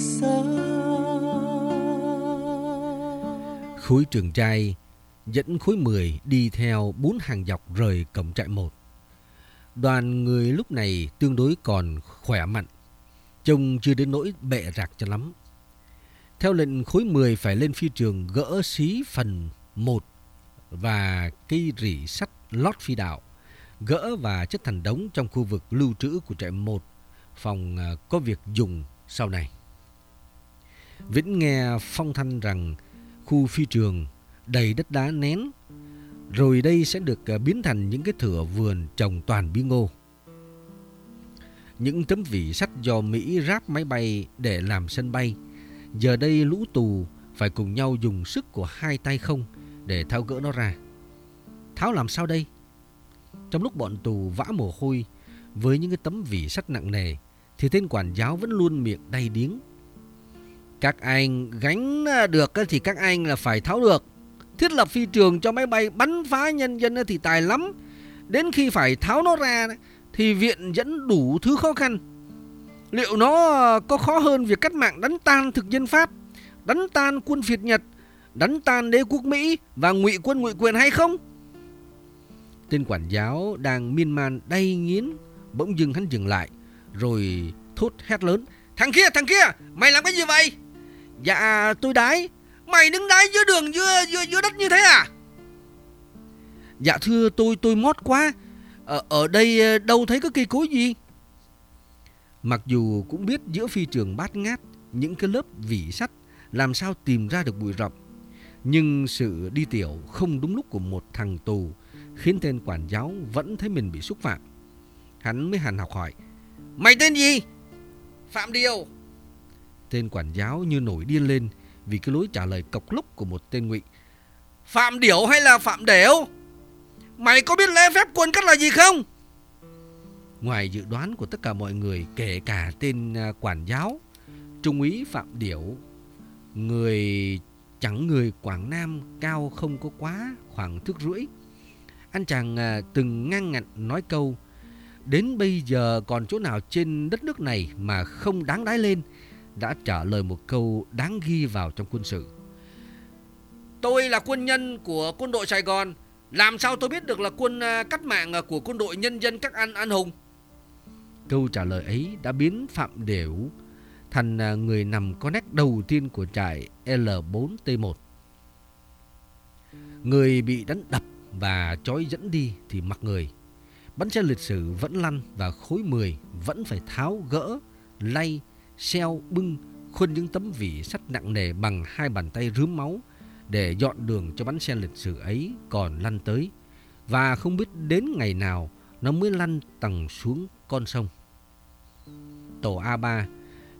xa Khối trường trai dẫn khối 10 đi theo bốn hàng dọc rời cổng trại 1. Đoàn người lúc này tương đối còn khỏe mạnh, trông chưa đến nỗi bệ rạc cho lắm. Theo lệnh khối 10 phải lên phi trường gỡ xí phần 1 và cây rỉ sắt lót phi đạo, gỡ và chất thành đống trong khu vực lưu trữ của trại 1, phòng à, có việc dùng sau này. Vĩnh nghe phong thanh rằng khu phi trường đầy đất đá nén, rồi đây sẽ được à, biến thành những cái thửa vườn trồng toàn bí ngô. Những tấm vỉ sắt do Mỹ ráp máy bay để làm sân bay, giờ đây lũ tù phải cùng nhau dùng sức của hai tay không để tháo gỡ nó ra. Tháo làm sao đây? Trong lúc bọn tù vã mồ hôi với những cái tấm vỉ sắt nặng nề thì tên quản giáo vẫn luôn miệng đầy điếng. Các anh gánh à, được thì các anh là phải tháo được. Thiết lập phi trường cho máy bay bắn phá nhân dân thì tài lắm. Đến khi phải tháo nó ra thì viện dẫn đủ thứ khó khăn. Liệu nó à, có khó hơn việc cắt mạng đánh tan thực dân Pháp, đánh tan quân phiệt Nhật, đánh tan đế quốc Mỹ và ngụy quân ngụy quyền hay không? Tên quản giáo đang miên man đay nghiến, bỗng dưng hắn dừng lại, rồi thốt hét lớn. Thằng kia, thằng kia, mày làm cái gì vậy? Dạ, tôi đái. Mày đứng đái giữa đường, giữa, giữa, giữa đất như thế à? Dạ thưa tôi, tôi mót quá. Ở, ở đây ờ, đâu thấy có cây cối gì? Mặc dù cũng biết giữa phi trường bát ngát, những cái lớp vỉ sắt làm sao tìm ra được bụi rậm. Nhưng sự đi tiểu không đúng lúc của một thằng tù khiến tên quản giáo vẫn thấy mình bị xúc phạm. Hắn mới hằn học hỏi. Mày tên gì? Phạm Điều. Tên quản giáo như nổi điên lên vì cái lối trả lời cộc lốc của một tên ngụy. Phạm Điểu hay là Phạm Đểu? Mày có biết lễ phép quân cắt là gì không? Ngoài dự đoán của tất cả mọi người kể cả tên à, quản giáo, Trung úy Phạm Điểu, người chẳng người Quảng Nam cao không có quá khoảng thước rưỡi. Anh chàng à, từng ngang ngạnh nói câu Đến bây giờ còn chỗ nào trên đất nước này mà không đáng đái lên đã trả lời một câu đáng ghi vào trong quân sự. Tôi là quân nhân của quân đội Sài Gòn Làm sao tôi biết được là quân à, cách mạng à, của quân đội nhân dân các anh anh hùng? Câu trả lời ấy đã biến Phạm Đều thành à, người nằm có nét đầu tiên của trại L4T1 Người bị đánh đập và trói dẫn đi thì mặc người. bắn xe lịch sử vẫn lăn và khối 10 vẫn phải tháo gỡ, lay, xeo, bưng, khuân những tấm vỉ sắt nặng nề bằng hai bàn tay rướm máu để dọn đường cho bánh xe lịch sử ấy còn lăn tới. Và không biết đến ngày nào nó mới lăn tầng xuống con sông. Tổ A3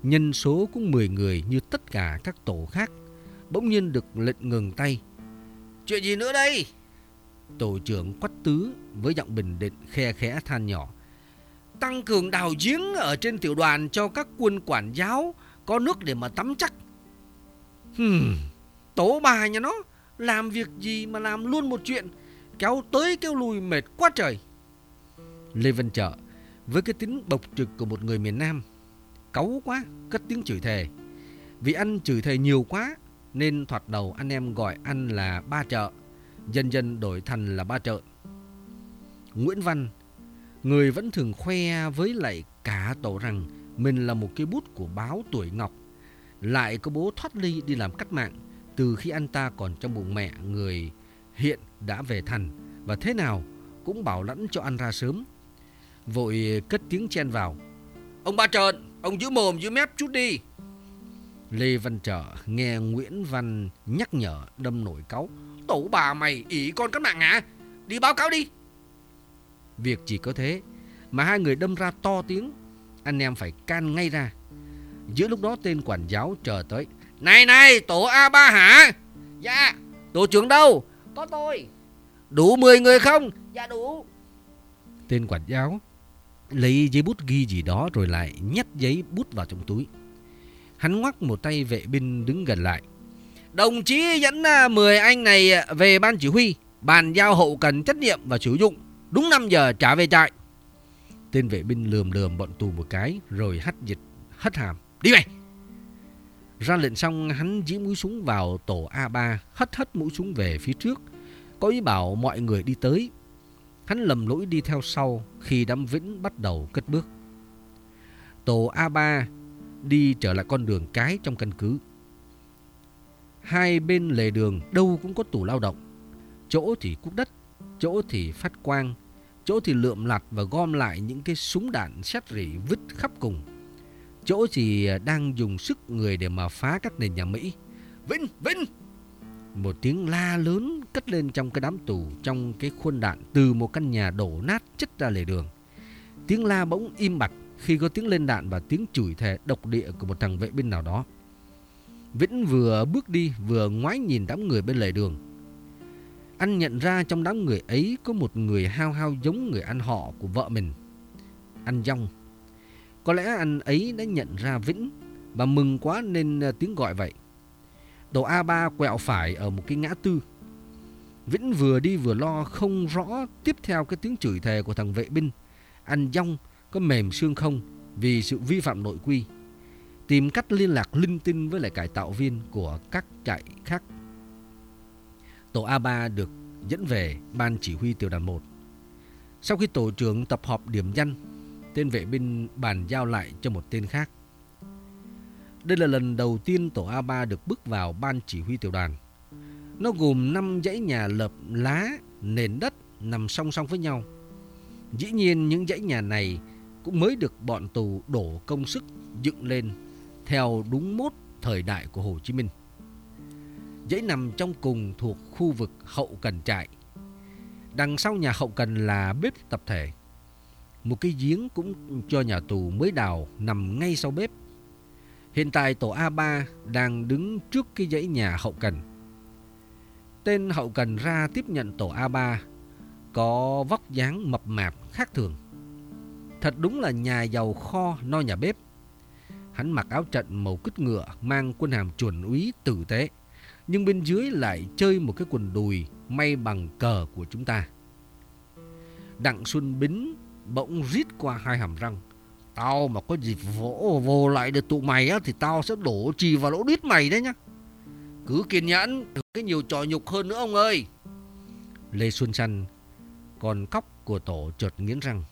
nhân số cũng 10 người như tất cả các tổ khác bỗng nhiên được lệnh ngừng tay. Chuyện gì nữa đây? Tổ trưởng quách tứ với giọng bình định khe khẽ than nhỏ. Tăng cường đào giếng ở trên tiểu đoàn cho các quân quản giáo có nước để mà tắm chắc. Hmm, tổ bà nhà nó làm việc gì mà làm luôn một chuyện kéo tới kéo lùi mệt quá trời. Lê Văn Trợ với cái tính bộc trực của một người miền Nam cáu quá cất tiếng chửi thề. Vì anh chửi thề nhiều quá nên thoạt đầu anh em gọi anh là ba chợ dần dần đổi thành là ba trợn. Nguyễn Văn, người vẫn thường khoe với lại cả tổ rằng mình là một cái bút của báo tuổi ngọc, lại có bố thoát ly đi làm cách mạng từ khi anh ta còn trong bụng mẹ người hiện đã về thành và thế nào cũng bảo lãnh cho ăn ra sớm. Vội cất tiếng chen vào. Ông ba trợn, ông giữ mồm giữ mép chút đi. Lê Văn Trợ nghe Nguyễn Văn nhắc nhở đâm nổi cáu. Tổ bà mày ỉ con cách mạng hả? Đi báo cáo đi. Việc chỉ có thế mà hai người đâm ra to tiếng. Anh em phải can ngay ra. Giữa lúc đó tên quản giáo chờ tới. Này này, tổ A3 hả? Dạ. Tổ trưởng đâu? Có tôi. Đủ 10 người không? Dạ đủ. Tên quản giáo lấy giấy bút ghi gì đó rồi lại nhét giấy bút vào trong túi. Hắn ngoắc một tay vệ binh đứng gần lại. Đồng chí dẫn à, 10 anh này về ban chỉ huy, bàn giao hậu cần trách nhiệm và sử dụng. Đúng 5 giờ trả về trại. Tên vệ binh lườm lườm bọn tù một cái, rồi hắt dịch, hất hàm. Đi mày! Ra lệnh xong, hắn dĩ mũi súng vào tổ A3 Hất hất mũi súng về phía trước Có ý bảo mọi người đi tới Hắn lầm lỗi đi theo sau Khi đám vĩnh bắt đầu cất bước Tổ A3 đi trở lại con đường cái trong căn cứ Hai bên lề đường đâu cũng có tủ lao động Chỗ thì cúc đất Chỗ thì phát quang, Chỗ thì lượm lặt và gom lại những cái súng đạn sét rỉ vứt khắp cùng Chỗ thì à, đang dùng sức người để mà phá các nền nhà Mỹ Vinh! Vinh! Một tiếng la lớn cất lên trong cái đám tù, Trong cái khuôn đạn từ một căn nhà đổ nát chất ra lề đường Tiếng la bỗng im bặt khi có tiếng lên đạn và tiếng chửi thề độc địa của một thằng vệ binh nào đó Vĩnh vừa bước đi, vừa ngoái nhìn đám người bên lề đường anh nhận ra trong đám người ấy có một người hao hao giống người anh họ của vợ mình. Anh Dông. Có lẽ anh ấy đã nhận ra Vĩnh và mừng quá nên ờ, tiếng gọi vậy. Tổ A3 quẹo phải ở một cái ngã tư. Vĩnh vừa đi vừa lo không rõ tiếp theo cái tiếng chửi thề của thằng vệ binh. Anh Dông có mềm xương không vì sự vi phạm nội quy. Tìm cách liên lạc linh tinh với lại cải tạo viên của các trại khác tổ A3 được dẫn về ban chỉ huy tiểu đoàn 1. Sau khi tổ trưởng tập họp điểm danh, tên vệ binh bàn giao lại cho một tên khác. Đây là lần đầu tiên tổ A3 được bước vào ban chỉ huy tiểu đoàn. Nó gồm 5 dãy nhà lợp lá, nền đất nằm song song với nhau. Dĩ nhiên những dãy nhà này cũng mới được bọn tù đổ công sức dựng lên theo đúng mốt thời đại của Hồ Chí Minh dãy nằm trong cùng thuộc khu vực hậu cần trại. Đằng sau nhà hậu cần là bếp tập thể. Một cái giếng cũng cho nhà tù mới đào nằm ngay sau bếp. Hiện tại tổ A3 đang đứng trước cái dãy nhà hậu cần. Tên hậu cần ra tiếp nhận tổ A3 có vóc dáng mập mạp khác thường. Thật đúng là nhà giàu kho no nhà bếp. Hắn mặc áo trận màu cứt ngựa, mang quân hàm chuẩn úy tử tế nhưng bên dưới lại chơi một cái quần đùi may bằng cờ của chúng ta. Đặng Xuân Bính bỗng rít qua hai hàm răng. Tao mà có dịp vỗ vô lại được tụi mày á thì tao sẽ đổ trì vào lỗ đít mày đấy nhá. Cứ kiên nhẫn, cái nhiều trò nhục hơn nữa ông ơi. Lê Xuân Săn, còn cóc của tổ chợt nghiến răng.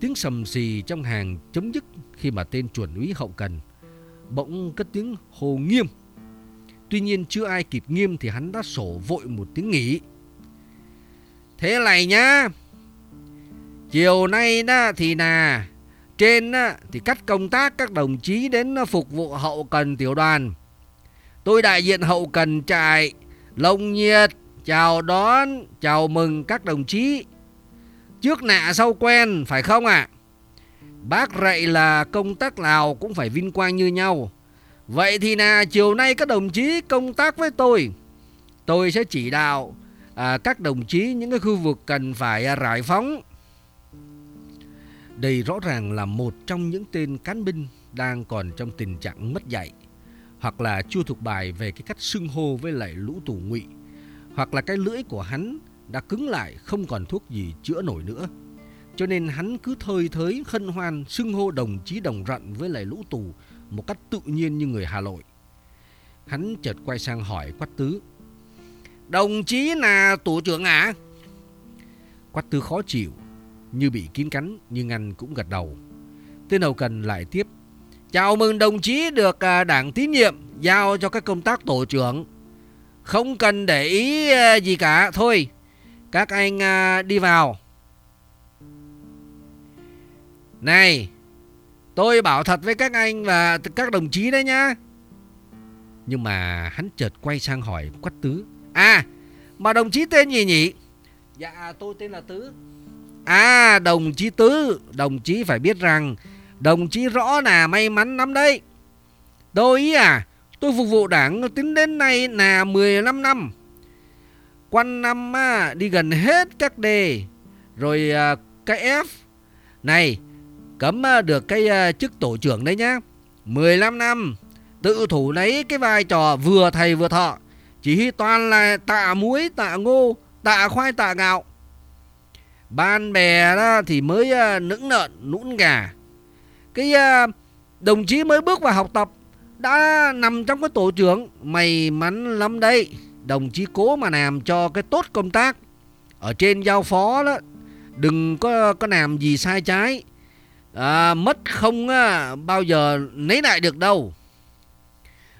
Tiếng sầm xì trong hàng chấm dứt khi mà tên chuẩn úy hậu cần bỗng cất tiếng hồ nghiêm Tuy nhiên chưa ai kịp nghiêm thì hắn đã sổ vội một tiếng nghỉ. Thế này nhá. Chiều nay đó thì là trên đó, thì cắt công tác các đồng chí đến phục vụ hậu cần tiểu đoàn. Tôi đại diện hậu cần trại lông nhiệt chào đón, chào mừng các đồng chí. Trước nạ sau quen phải không ạ? À? Bác rậy là công tác nào cũng phải vinh quang như nhau. Vậy thì là chiều nay các đồng chí công tác với tôi. Tôi sẽ chỉ đạo à, các đồng chí những cái khu vực cần phải à, rải phóng. Đây rõ ràng là một trong những tên cán binh đang còn trong tình trạng mất dạy hoặc là chưa thuộc bài về cái cách xưng hô với lại lũ tù ngụy hoặc là cái lưỡi của hắn đã cứng lại không còn thuốc gì chữa nổi nữa. Cho nên hắn cứ thơi thới khân hoan xưng hô đồng chí đồng rận với lại lũ tù một cách tự nhiên như người Hà Nội. Hắn chợt quay sang hỏi Quách Tứ. Đồng chí là tổ trưởng à? Quách Tứ khó chịu, như bị kín cắn nhưng anh cũng gật đầu. Tên hậu cần lại tiếp. Chào mừng đồng chí được à, đảng tín nhiệm giao cho các công tác tổ trưởng. Không cần để ý à, gì cả, thôi. Các anh à, đi vào. Này, Tôi bảo thật với các anh và các đồng chí đấy nhá. Nhưng mà hắn chợt quay sang hỏi Quách Tứ. À, mà đồng chí tên gì nhỉ? Dạ, tôi tên là Tứ. À, đồng chí Tứ, đồng chí phải biết rằng đồng chí rõ là may mắn lắm đấy. Tôi ý à, tôi phục vụ đảng tính đến nay là 15 năm. Quan năm à, đi gần hết các đề, rồi à, cái F. Này, Cấm à, được cái à, chức tổ trưởng đấy nhá 15 năm Tự thủ lấy cái vai trò vừa thầy vừa thợ Chỉ toàn là tạ muối, tạ ngô, tạ khoai, tạ gạo Ban bè đó thì mới à, nững nợn, nũng gà Cái đồng chí mới bước vào học tập đã nằm trong cái tổ trưởng, may mắn lắm đấy. Đồng chí cố mà làm cho cái tốt công tác. Ở trên giao phó đó, đừng có có làm gì sai trái. À, mất không à, bao giờ lấy lại được đâu.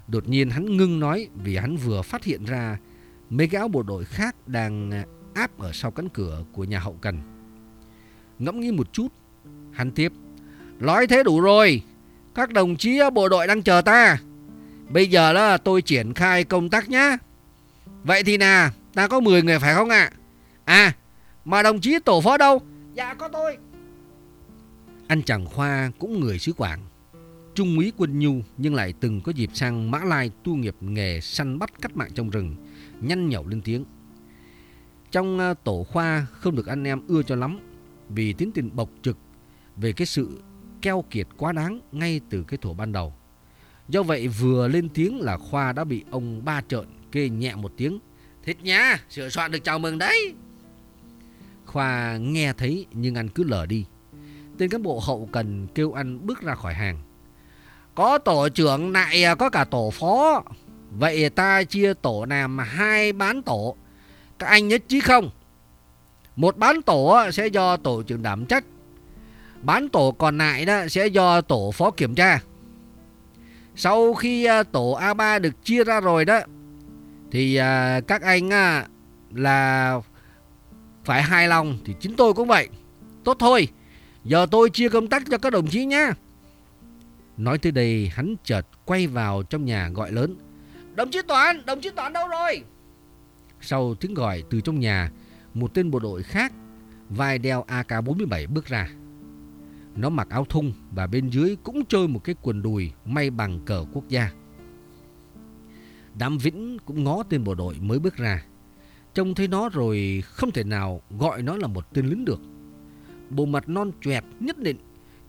Đột nhiên hắn ngưng nói vì hắn vừa phát hiện ra mấy cái áo bộ đội khác đang à, áp ở sau cánh cửa của nhà hậu cần. Ngẫm nghĩ một chút, hắn tiếp. Nói thế đủ rồi, các đồng chí bộ đội đang chờ ta. Bây giờ là tôi triển khai công tác nhá. Vậy thì nè, ta có 10 người phải không ạ? À? à, mà đồng chí tổ phó đâu? Dạ có tôi. Anh chàng Khoa cũng người xứ Quảng. Trung úy quân nhu nhưng lại từng có dịp sang Mã Lai tu nghiệp nghề săn bắt cắt mạng trong rừng, nhăn nhậu lên tiếng. Trong ờ, tổ khoa không được anh em ưa cho lắm vì tiến tình bộc trực về cái sự keo kiệt quá đáng ngay từ cái thổ ban đầu. Do vậy vừa lên tiếng là Khoa đã bị ông ba trợn kê nhẹ một tiếng. Thịt nha, sửa soạn được chào mừng đấy. Khoa nghe thấy nhưng anh cứ lờ đi. Tên cán bộ hậu cần kêu anh bước ra khỏi hàng. Có tổ trưởng lại à, có cả tổ phó. Vậy ta chia tổ làm hai bán tổ. Các anh nhất trí không? Một bán tổ à, sẽ do tổ trưởng đảm trách. Bán tổ còn lại đó sẽ do tổ phó kiểm tra. Sau khi tổ A3 được chia ra rồi đó thì các anh là phải hài lòng thì chính tôi cũng vậy. Tốt thôi, giờ tôi chia công tác cho các đồng chí nha Nói tới đây hắn chợt quay vào trong nhà gọi lớn. Đồng chí Toàn, đồng chí Toàn đâu rồi? Sau tiếng gọi từ trong nhà, một tên bộ đội khác vai đeo AK-47 bước ra. Nó mặc áo thun và bên dưới cũng chơi một cái quần đùi may bằng cờ quốc gia. Đám Vĩnh cũng ngó tên bộ đội mới bước ra. Trông thấy nó rồi không thể nào gọi nó là một tên lính được. Bộ mặt non choẹt nhất định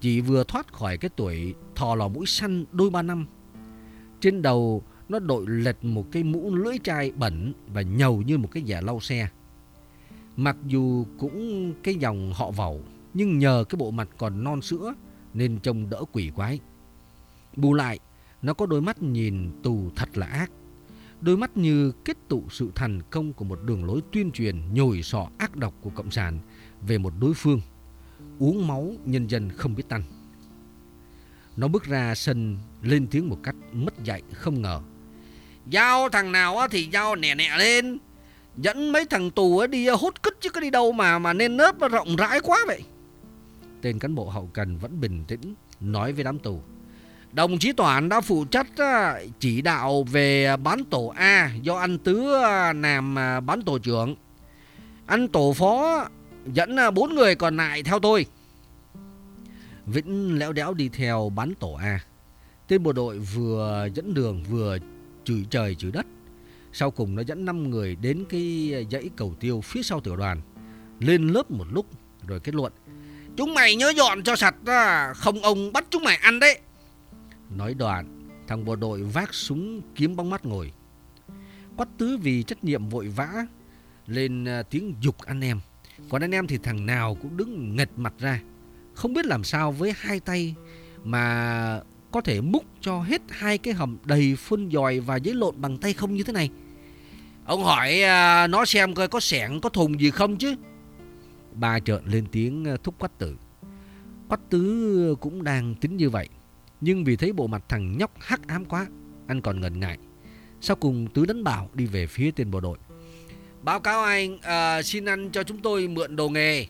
chỉ vừa thoát khỏi cái tuổi thò lò mũi săn đôi ba năm. Trên đầu nó đội lệch một cái mũ lưỡi chai bẩn và nhầu như một cái giả lau xe. Mặc dù cũng cái dòng họ vẩu nhưng nhờ cái bộ mặt còn non sữa nên trông đỡ quỷ quái. Bù lại, nó có đôi mắt nhìn tù thật là ác. Đôi mắt như kết tụ sự thành công của một đường lối tuyên truyền nhồi sọ ác độc của Cộng sản về một đối phương. Uống máu nhân dân không biết tanh, Nó bước ra sân lên tiếng một cách mất dạy không ngờ. Giao thằng nào thì giao nẻ nẻ lên. Dẫn mấy thằng tù đi hút cứt chứ có đi đâu mà mà nên nớp rộng rãi quá vậy. Tên cán bộ hậu cần vẫn bình tĩnh nói với đám tù. Đồng chí Toản đã phụ trách chỉ đạo về bán tổ A do anh Tứ làm à, bán tổ trưởng. Anh tổ phó dẫn à, bốn người còn lại theo tôi. Vĩnh léo đéo đi theo bán tổ A. Tên bộ đội vừa dẫn đường vừa chửi trời chửi đất. Sau cùng nó dẫn 5 người đến cái dãy cầu tiêu phía sau tiểu đoàn. Lên lớp một lúc rồi kết luận. Chúng mày nhớ dọn cho sạch à, Không ông bắt chúng mày ăn đấy Nói đoạn, Thằng bộ đội vác súng kiếm bóng mắt ngồi Quát tứ vì trách nhiệm vội vã, Lên à, tiếng dục anh em còn anh em thì thằng nào cũng đứng nghệt mặt ra Không biết làm sao với hai tay Mà có thể múc cho hết hai cái hầm đầy phân dòi và giấy lộn bằng tay không như thế này Ông hỏi à, nó xem coi có sẻng có thùng gì không chứ bà trợn lên tiếng à, thúc quách tử. Quách tứ cũng đang tính như vậy. Nhưng vì thấy bộ mặt thằng nhóc hắc ám quá, anh còn ngần ngại. Sau cùng tứ đánh bảo đi về phía tên bộ đội. Báo cáo anh, à, xin anh cho chúng tôi mượn đồ nghề.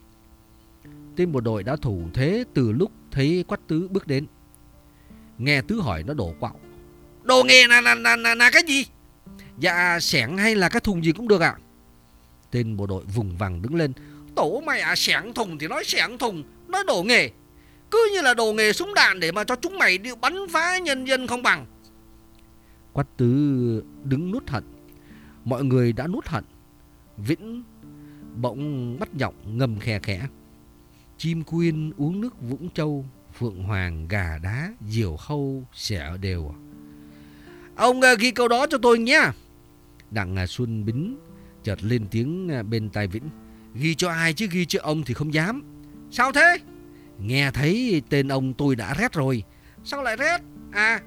Tên bộ đội đã thủ thế từ lúc thấy quách tứ bước đến. Nghe tứ hỏi nó đổ quạo. Đồ nghề là, là, là, là, là cái gì? Dạ sẻng hay là cái thùng gì cũng được ạ. Tên bộ đội vùng vằng đứng lên Tổ mày à sẻng thùng thì nói sẻng thùng Nói đồ nghề Cứ như là đồ nghề súng đạn để mà cho chúng mày đi bắn phá nhân dân không bằng Quát tứ đứng nút hận Mọi người đã nút hận Vĩnh bỗng bắt giọng ngầm khe khẽ. Chim quyên uống nước Vũng Châu, Phượng Hoàng gà đá, Diều hâu xẻ đều. Ông à, ghi câu đó cho tôi nhé. Đặng à, Xuân Bính chợt lên tiếng à, bên tai Vĩnh. Ghi cho ai chứ ghi cho ông thì không dám. Sao thế? Nghe thấy tên ông tôi đã rét rồi. Sao lại rét? À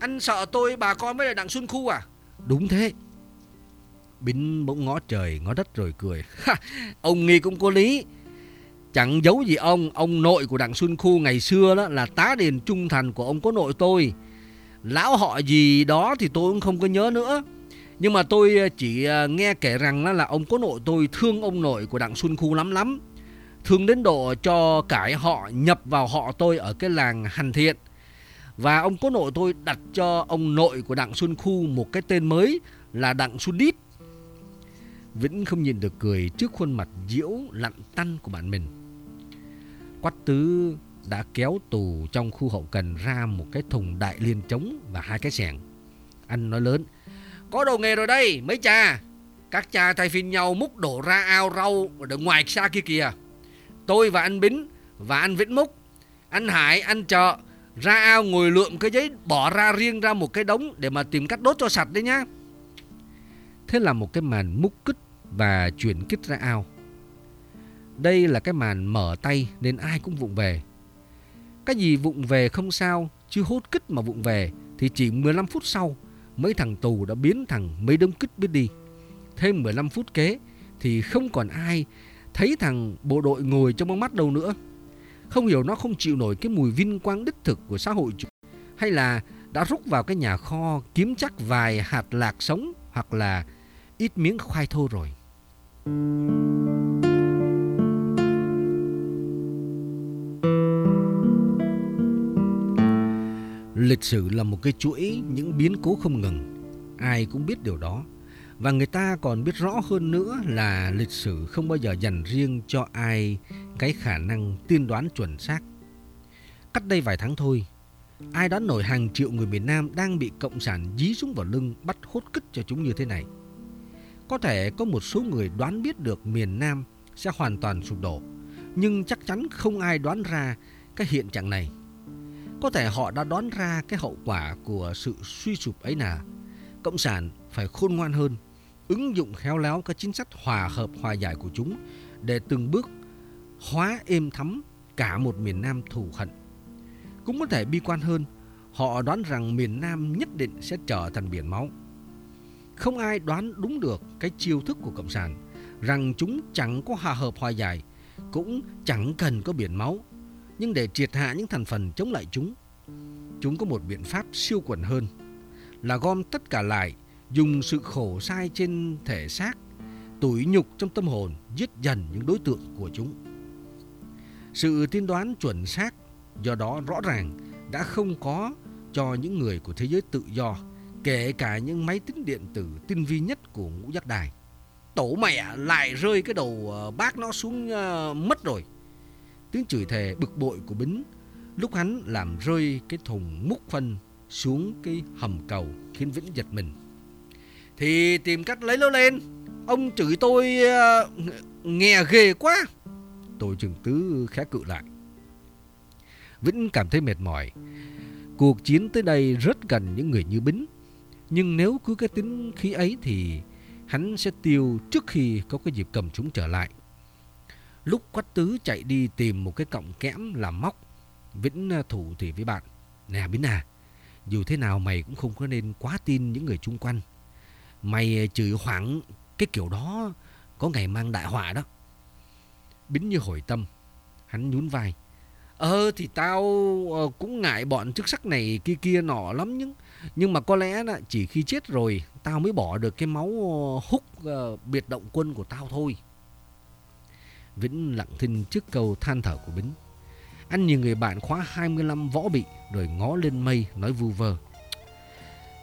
Anh sợ tôi, bà con với lại Đặng Xuân Khu à? Đúng thế. Bính bỗng ngó trời, ngó đất rồi cười. Ông nghi cũng có lý. Chẳng giấu gì ông Ông nội của Đặng Xuân Khu ngày xưa đó Là tá điền trung thành của ông có nội tôi. Lão họ gì đó Thì tôi cũng không có nhớ nữa. Nhưng mà tôi ờ, chỉ ờ, nghe kể rằng là ông có nội tôi thương ông nội của Đặng Xuân Khu lắm lắm. Thương đến độ cho cải họ nhập vào họ tôi ở cái làng Hành Thiện. Và ông có nội tôi đặt cho ông nội của Đặng Xuân Khu một cái tên mới là Đặng Xuân Đít. Vĩnh không nhìn được cười trước khuôn mặt diễu lặn tăn của bạn mình Quách tứ đã kéo tù trong khu hậu cần ra một cái thùng đại liên trống và hai cái xẻng. Anh nói lớn. Có đồ nghề rồi đây, mấy cha. Các cha thay phiên nhau múc đổ ra ao rau ở ngoài xa kia kìa. Tôi và anh Bính và anh Vĩnh múc. Anh Hải, anh Chợ ra ao ngồi lượm cái giấy bỏ ra riêng ra một cái đống để mà tìm cách đốt cho sạch đấy nhá. Thế là một cái màn múc kích và chuyển kích ra ao. Đây là cái màn mở tay nên ai cũng vụng về. Cái gì vụng về không sao, chứ hốt kích mà vụng về thì chỉ 15 phút sau mấy thằng tù đã biến thằng mấy đống kích biết đi. Thêm 15 phút kế thì không còn ai thấy thằng bộ đội ngồi trong bóng mắt đâu nữa. Không hiểu nó không chịu nổi cái mùi vinh quang đích thực của xã hội chủ hay là đã rút vào cái nhà kho kiếm chắc vài hạt lạc sống hoặc là ít miếng khoai thô rồi. Lịch sử là một cái chuỗi những biến cố không ngừng. Ai cũng biết điều đó. Và người ta còn biết rõ hơn nữa là lịch sử không bao giờ dành riêng cho ai cái khả năng tiên đoán chuẩn xác. Cách đây vài tháng thôi, ai đoán nổi hàng triệu người miền Nam đang bị Cộng sản dí súng vào lưng bắt hốt kích cho chúng như thế này. Có thể có một số người đoán biết được miền Nam sẽ hoàn toàn sụp đổ, nhưng chắc chắn không ai đoán ra cái hiện trạng này. Có thể họ đã đoán ra cái hậu quả của sự suy sụp ấy là Cộng sản phải khôn ngoan hơn, ứng dụng khéo léo các chính sách hòa hợp hòa giải của chúng để từng bước hóa êm thấm cả một miền Nam thù hận. Cũng có thể bi quan hơn, họ đoán rằng miền Nam nhất định sẽ trở thành biển máu. Không ai đoán đúng được cái chiêu thức của Cộng sản rằng chúng chẳng có hòa hợp hòa giải, cũng chẳng cần có biển máu nhưng để triệt hạ những thành phần chống lại chúng, chúng có một biện pháp siêu quần hơn là gom tất cả lại, dùng sự khổ sai trên thể xác, tủi nhục trong tâm hồn, giết dần những đối tượng của chúng. Sự tiên đoán chuẩn xác do đó rõ ràng đã không có cho những người của thế giới tự do, kể cả những máy tính điện tử tinh vi nhất của ngũ giác đài. Tổ mẹ lại rơi cái đầu ờ, bác nó xuống uh, mất rồi. Tiếng chửi thề bực bội của Bính lúc hắn làm rơi cái thùng múc phân xuống cái hầm cầu khiến Vĩnh giật mình. Thì tìm cách lấy nó lên. Ông chửi tôi uh, nghe ghê quá. Tôi trường tứ khẽ cự lại. Vĩnh cảm thấy mệt mỏi. Cuộc chiến tới đây rất gần những người như Bính. Nhưng nếu cứ cái tính khí ấy thì hắn sẽ tiêu trước khi có cái dịp cầm chúng trở lại. Lúc quách tứ chạy đi tìm một cái cọng kẽm làm móc, Vĩnh à, thủ thì với bạn. Nè Bính à, dù thế nào mày cũng không có nên quá tin những người chung quanh. Mày à, chửi hoảng cái kiểu đó có ngày mang đại họa đó. Bính như hồi tâm, hắn nhún vai. Ờ thì tao ờ, cũng ngại bọn chức sắc này kia kia nọ lắm nhưng nhưng mà có lẽ là chỉ khi chết rồi tao mới bỏ được cái máu ờ, húc uh, ờ, biệt động quân của tao thôi. Vĩnh lặng thinh trước câu than thở của Bính. Anh nhìn người bạn khóa 25 võ bị rồi ngó lên mây nói vu vơ.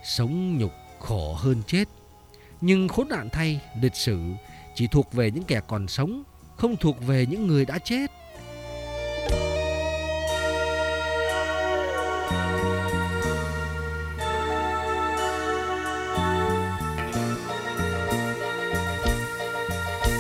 Sống nhục khổ hơn chết. Nhưng khốn nạn thay, lịch sử chỉ thuộc về những kẻ còn sống, không thuộc về những người đã chết.